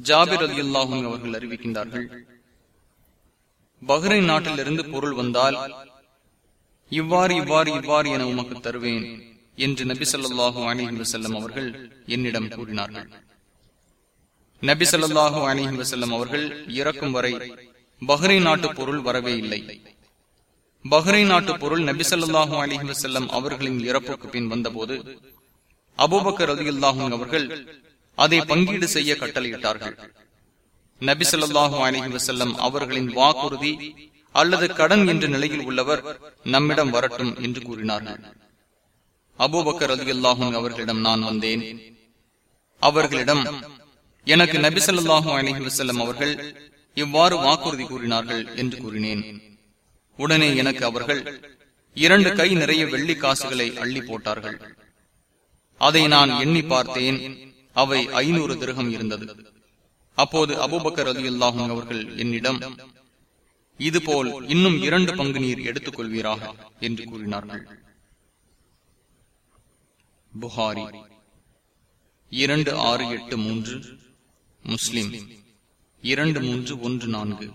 ஜாபிர் அலி அல்லாஹும் அவர்கள் அறிவிக்கின்றார்கள் பஹ்ரைன் நாட்டிலிருந்து பொருள் வந்தால் இவ்வாறு இவ்வாறு இவ்வாறு என உமக்கு தருவேன் என்று நபி சொல்லாஹு அலிஹி வசல்லம் அவர்கள் என்னிடம் கூறினார்கள். நபி சொல்லாஹு அலிஹி வசல்லம் அவர்கள் இறக்கும் வரை பஹ்ரைன் நாட்டு பொருள் வரவே இல்லை. பஹ்ரைன் நாட்டு பொருள் நபி சொல்லாஹு அலிஹி வசல்லம் அவர்களின் இறப்புக்கு பின் வந்தபோது அபுபக்கர் அலி அல்லாஹும் அவர்கள் அதை பங்கீடு செய்ய கட்டளையிட்டார்கள். நபி சொல்லாஹு அலஹி வசல்லம் அவர்களின் வாக்குறுதி அல்லது கடன் என்ற நிலையில் உள்ளவர் நம்மிடம் வரட்டும் என்று கூறினார்கள். அபூபக்கர் அலி அல்லாஹும் அவர்களிடம் நான் வந்தேன். அவர்களிடம் எனக்கு நபி சொல்லாஹு அலஹி வசல்லம் அவர்கள் இவ்வாறு வாக்குறுதி கூறினார்கள் என்று கூறினேன். உடனே எனக்கு அவர்கள் இரண்டு கை நிறைய வெள்ளி காசுகளை அள்ளி போட்டார்கள். அதை நான் எண்ணி பார்த்தேன். அவை ஐநூறு திருகம் இருந்தது. அப்போது அபுபக்கர் அலி அல்லாஹும் அவர்கள் என்னிடம் இதுபோல் இன்னும் இரண்டு பங்கு நீர் எடுத்துக் கொள்வீராக என்று கூறினார்கள். புகாரி இரண்டு ஆறு எட்டு மூன்று முஸ்லிம் இரண்டு மூன்று ஒன்று நான்கு.